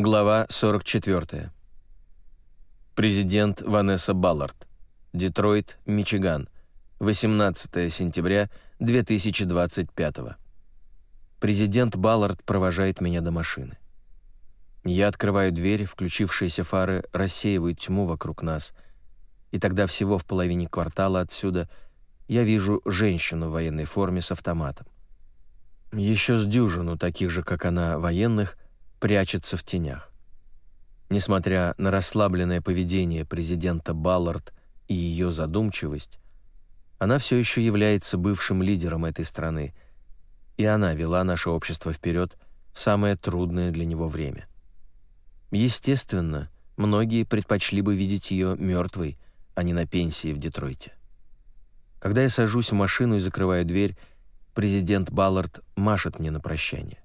Глава 44. Президент Ванесса Баллард. Детройт, Мичиган. 18 сентября 2025. Президент Баллард провожает меня до машины. Я открываю дверь, включившиеся фары рассеивают тьму вокруг нас, и тогда всего в половине квартала отсюда я вижу женщину в военной форме с автоматом. Еще с дюжину таких же, как она, военных — прячется в тенях. Несмотря на расслабленное поведение президента Баллард и ее задумчивость, она все еще является бывшим лидером этой страны, и она вела наше общество вперед в самое трудное для него время. Естественно, многие предпочли бы видеть ее мертвой, а не на пенсии в Детройте. Когда я сажусь в машину и закрываю дверь, президент Баллард машет мне на прощание.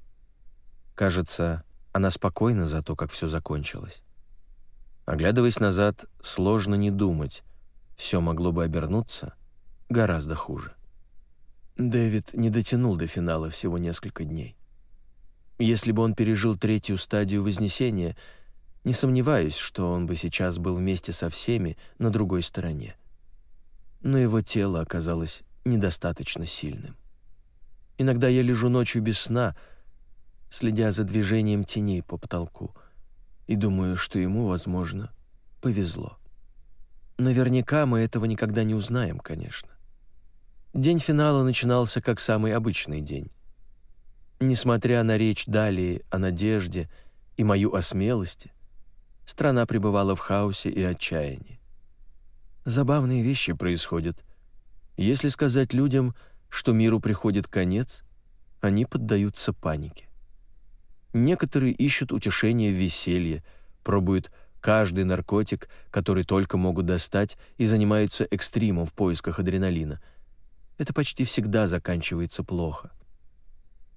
Кажется, она спокойна за то, как все закончилось. Оглядываясь назад, сложно не думать. Все могло бы обернуться гораздо хуже. Дэвид не дотянул до финала всего несколько дней. Если бы он пережил третью стадию Вознесения, не сомневаюсь, что он бы сейчас был вместе со всеми на другой стороне. Но его тело оказалось недостаточно сильным. Иногда я лежу ночью без сна — следя за движением теней по потолку, и думаю, что ему, возможно, повезло. Наверняка мы этого никогда не узнаем, конечно. День финала начинался как самый обычный день. Несмотря на речь далее о надежде и мою о смелости, страна пребывала в хаосе и отчаянии. Забавные вещи происходят. Если сказать людям, что миру приходит конец, они поддаются панике. Некоторые ищут утешение в веселье, пробуют каждый наркотик, который только могут достать, и занимаются экстримом в поисках адреналина. Это почти всегда заканчивается плохо.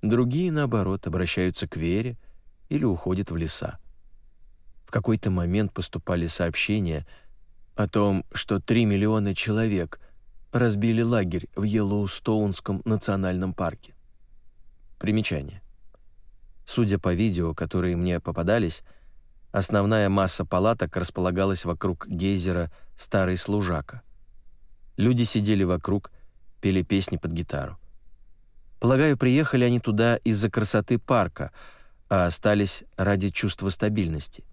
Другие, наоборот, обращаются к вере или уходят в леса. В какой-то момент поступали сообщения о том, что 3 миллиона человек разбили лагерь в Йеллоустоунском национальном парке. Примечание. Судя по видео, которые мне попадались, основная масса палаток располагалась вокруг гейзера «Старый служака». Люди сидели вокруг, пели песни под гитару. Полагаю, приехали они туда из-за красоты парка, а остались ради чувства стабильности.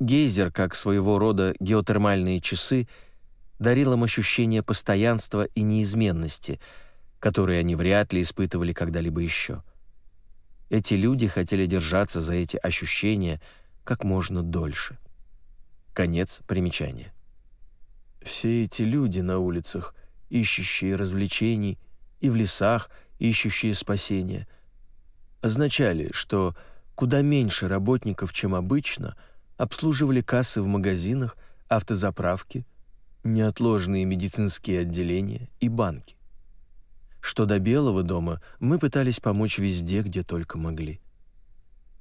Гейзер, как своего рода геотермальные часы, дарил им ощущение постоянства и неизменности, которые они вряд ли испытывали когда-либо еще. Эти люди хотели держаться за эти ощущения как можно дольше. Конец примечания. Все эти люди на улицах, ищущие развлечений, и в лесах, ищущие спасения, означали, что куда меньше работников, чем обычно, обслуживали кассы в магазинах, автозаправки, неотложные медицинские отделения и банки. Что до Белого дома, мы пытались помочь везде, где только могли.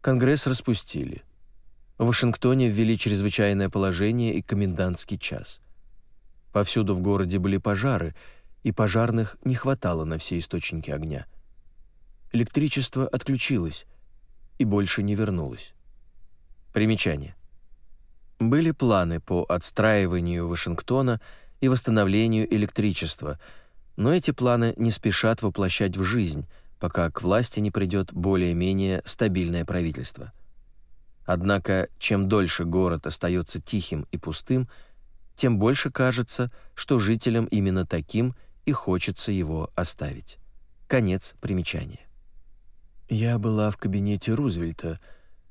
Конгресс распустили. В Вашингтоне ввели чрезвычайное положение и комендантский час. Повсюду в городе были пожары, и пожарных не хватало на все источники огня. Электричество отключилось и больше не вернулось. Примечание. Были планы по отстраиванию Вашингтона и восстановлению электричества – но эти планы не спешат воплощать в жизнь, пока к власти не придет более-менее стабильное правительство. Однако, чем дольше город остается тихим и пустым, тем больше кажется, что жителям именно таким и хочется его оставить. Конец примечания. Я была в кабинете Рузвельта,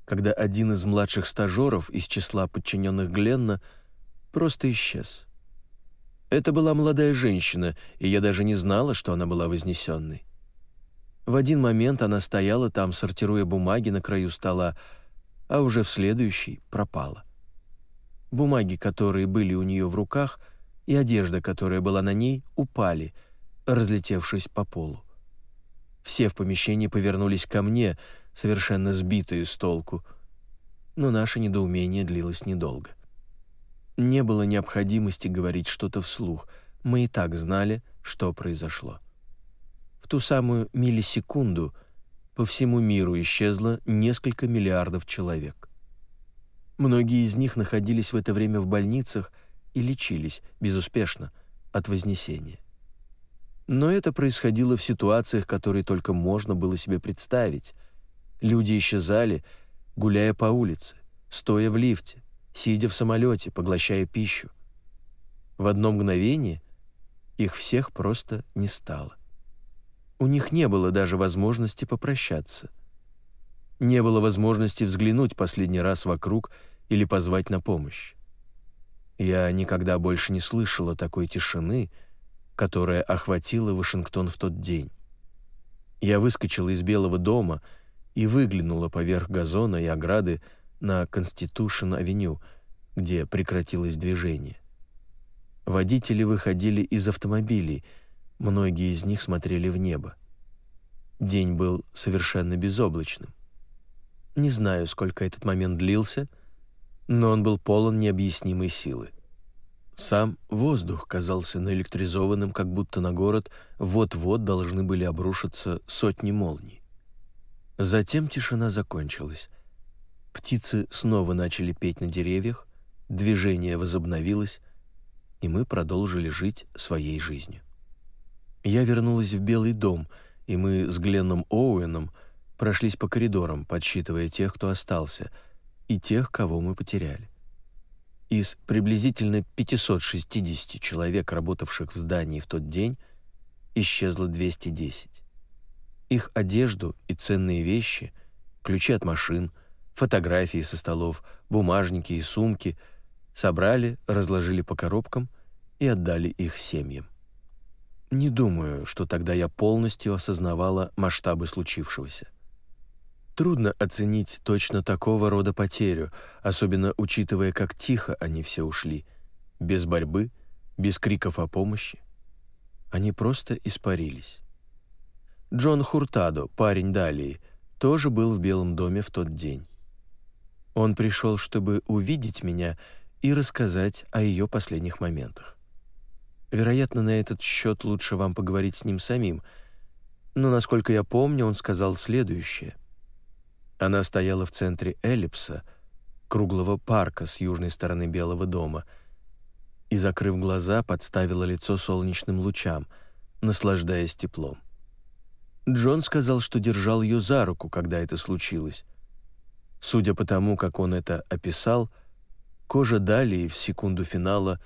когда один из младших стажеров из числа подчиненных Гленна просто исчез. Это была молодая женщина, и я даже не знала, что она была вознесенной. В один момент она стояла там, сортируя бумаги на краю стола, а уже в следующий пропала. Бумаги, которые были у нее в руках, и одежда, которая была на ней, упали, разлетевшись по полу. Все в помещении повернулись ко мне, совершенно сбитые с толку, но наше недоумение длилось недолго. Не было необходимости говорить что-то вслух. Мы и так знали, что произошло. В ту самую миллисекунду по всему миру исчезло несколько миллиардов человек. Многие из них находились в это время в больницах и лечились безуспешно от вознесения. Но это происходило в ситуациях, которые только можно было себе представить. Люди исчезали, гуляя по улице, стоя в лифте, сидя в самолете, поглощая пищу. В одно мгновение их всех просто не стало. У них не было даже возможности попрощаться. Не было возможности взглянуть последний раз вокруг или позвать на помощь. Я никогда больше не слышала такой тишины, которая охватила Вашингтон в тот день. Я выскочила из Белого дома и выглянула поверх газона и ограды на Конститушн-авеню, где прекратилось движение. Водители выходили из автомобилей, многие из них смотрели в небо. День был совершенно безоблачным. Не знаю, сколько этот момент длился, но он был полон необъяснимой силы. Сам воздух казался наэлектризованным, как будто на город вот-вот должны были обрушиться сотни молний. Затем тишина закончилась. Птицы снова начали петь на деревьях, движение возобновилось, и мы продолжили жить своей жизнью. Я вернулась в Белый дом, и мы с Гленном Оуэном прошлись по коридорам, подсчитывая тех, кто остался, и тех, кого мы потеряли. Из приблизительно 560 человек, работавших в здании в тот день, исчезло 210. Их одежду и ценные вещи, ключи от машин, фотографии со столов, бумажники и сумки собрали, разложили по коробкам и отдали их семьям. Не думаю, что тогда я полностью осознавала масштабы случившегося. Трудно оценить точно такого рода потерю, особенно учитывая, как тихо они все ушли, без борьбы, без криков о помощи. Они просто испарились. Джон Хуртадо, парень Далии, тоже был в Белом доме в тот день. Он пришел, чтобы увидеть меня и рассказать о ее последних моментах. Вероятно, на этот счет лучше вам поговорить с ним самим, но, насколько я помню, он сказал следующее — она стояла в центре эллипса, круглого парка с южной стороны Белого дома, и, закрыв глаза, подставила лицо солнечным лучам, наслаждаясь теплом. Джон сказал, что держал ее за руку, когда это случилось. Судя по тому, как он это описал, кожа Далии в секунду финала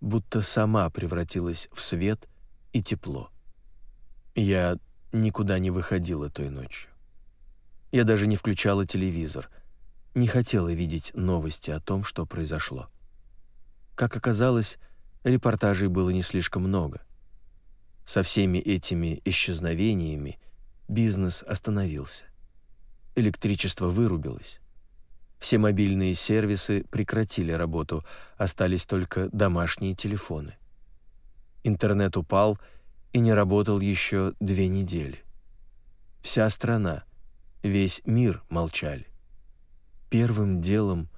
будто сама превратилась в свет и тепло. Я никуда не выходила той ночью. Я даже не включала телевизор. Не хотела видеть новости о том, что произошло. Как оказалось, репортажей было не слишком много. Со всеми этими исчезновениями бизнес остановился. Электричество вырубилось. Все мобильные сервисы прекратили работу, остались только домашние телефоны. Интернет упал и не работал еще две недели. Вся страна — Весь мир молчали. Первым делом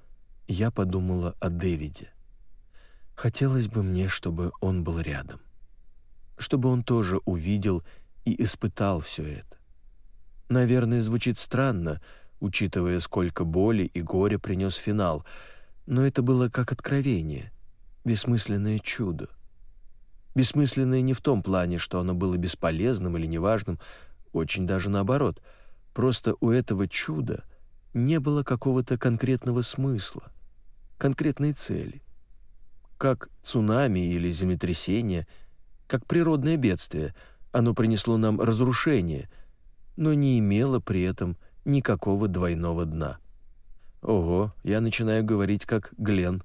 я подумала о Дэвиде. Хотелось бы мне, чтобы он был рядом. Чтобы он тоже увидел и испытал все это. Наверное, звучит странно, учитывая, сколько боли и горя принес финал, но это было как откровение, бессмысленное чудо. Бессмысленное не в том плане, что оно было бесполезным или неважным, очень даже наоборот — Просто у этого чуда не было какого-то конкретного смысла, конкретной цели. Как цунами или землетрясение, как природное бедствие, оно принесло нам разрушение, но не имело при этом никакого двойного дна. Ого, я начинаю говорить как Глен.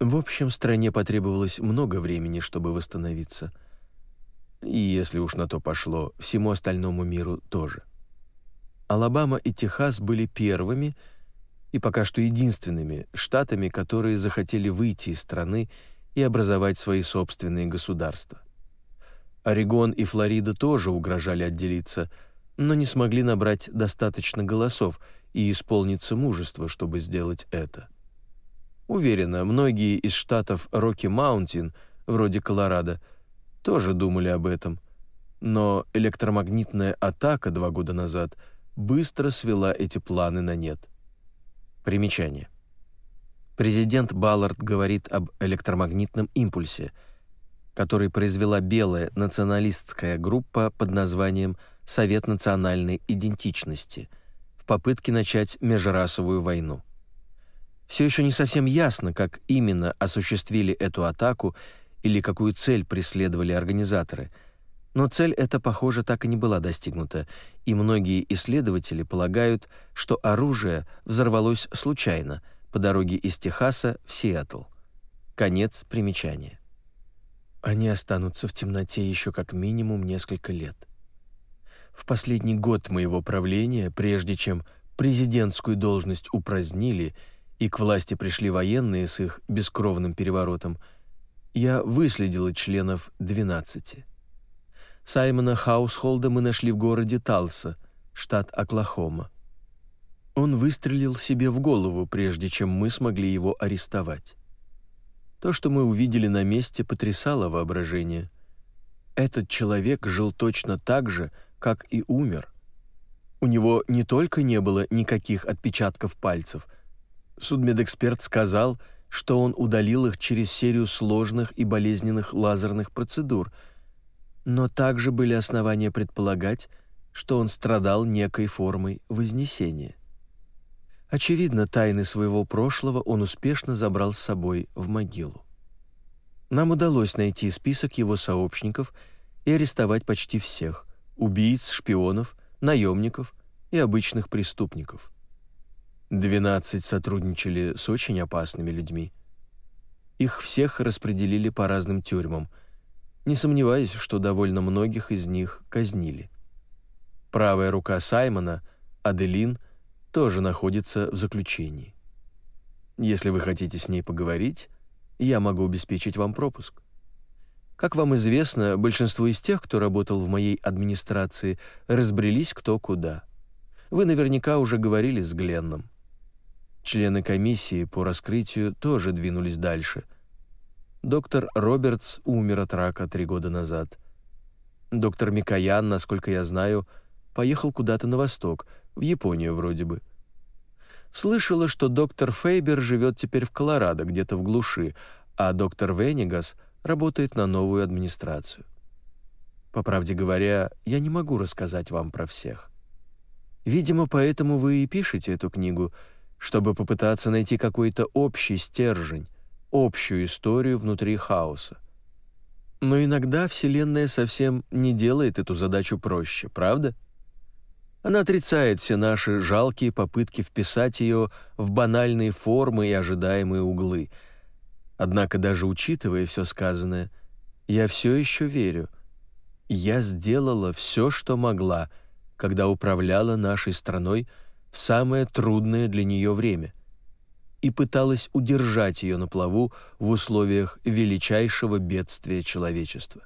В общем, стране потребовалось много времени, чтобы восстановиться. И если уж на то пошло, всему остальному миру тоже. — Алабама и Техас были первыми и пока что единственными штатами, которые захотели выйти из страны и образовать свои собственные государства. Орегон и Флорида тоже угрожали отделиться, но не смогли набрать достаточно голосов и исполниться мужества, чтобы сделать это. Уверена, многие из штатов Рокки-Маунтин, вроде Колорадо, тоже думали об этом, но электромагнитная атака два года назад – быстро свела эти планы на нет. Примечание. Президент Баллард говорит об электромагнитном импульсе, который произвела белая националистская группа под названием «Совет национальной идентичности» в попытке начать межрасовую войну. Все еще не совсем ясно, как именно осуществили эту атаку или какую цель преследовали организаторы, но цель эта, похоже, так и не была достигнута, и многие исследователи полагают, что оружие взорвалось случайно по дороге из Техаса в Сиэтл. Конец примечания. Они останутся в темноте еще как минимум несколько лет. В последний год моего правления, прежде чем президентскую должность упразднили и к власти пришли военные с их бескровным переворотом, я выследила членов 12. Саймона Хаусхолда мы нашли в городе Талса, штат Оклахома. Он выстрелил себе в голову, прежде чем мы смогли его арестовать. То, что мы увидели на месте, потрясало воображение. Этот человек жил точно так же, как и умер. У него не только не было никаких отпечатков пальцев. Судмедэксперт сказал, что он удалил их через серию сложных и болезненных лазерных процедур, но также были основания предполагать, что он страдал некой формой вознесения. Очевидно, тайны своего прошлого он успешно забрал с собой в могилу. Нам удалось найти список его сообщников и арестовать почти всех – убийц, шпионов, наемников и обычных преступников – Двенадцать сотрудничали с очень опасными людьми. Их всех распределили по разным тюрьмам. Не сомневаюсь, что довольно многих из них казнили. Правая рука Саймона, Аделин, тоже находится в заключении. Если вы хотите с ней поговорить, я могу обеспечить вам пропуск. Как вам известно, большинство из тех, кто работал в моей администрации, разбрелись кто куда. Вы наверняка уже говорили с Гленном. Члены комиссии по раскрытию тоже двинулись дальше. Доктор Робертс умер от рака три года назад. Доктор Микаян, насколько я знаю, поехал куда-то на восток, в Японию вроде бы. Слышала, что доктор Фейбер живет теперь в Колорадо, где-то в глуши, а доктор Венигас работает на новую администрацию. По правде говоря, я не могу рассказать вам про всех. Видимо, поэтому вы и пишете эту книгу — чтобы попытаться найти какой-то общий стержень, общую историю внутри хаоса. Но иногда Вселенная совсем не делает эту задачу проще, правда? Она отрицает все наши жалкие попытки вписать ее в банальные формы и ожидаемые углы. Однако даже учитывая все сказанное, я все еще верю. Я сделала все, что могла, когда управляла нашей страной в самое трудное для нее время и пыталась удержать ее на плаву в условиях величайшего бедствия человечества.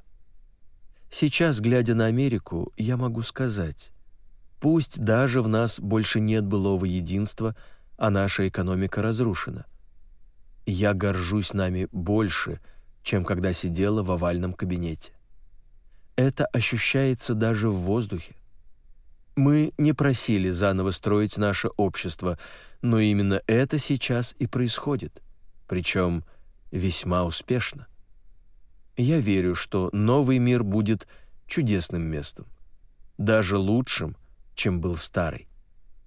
Сейчас, глядя на Америку, я могу сказать, пусть даже в нас больше нет былого единства, а наша экономика разрушена. Я горжусь нами больше, чем когда сидела в овальном кабинете. Это ощущается даже в воздухе. Мы не просили заново строить наше общество, но именно это сейчас и происходит, причем весьма успешно. Я верю, что новый мир будет чудесным местом, даже лучшим, чем был старый.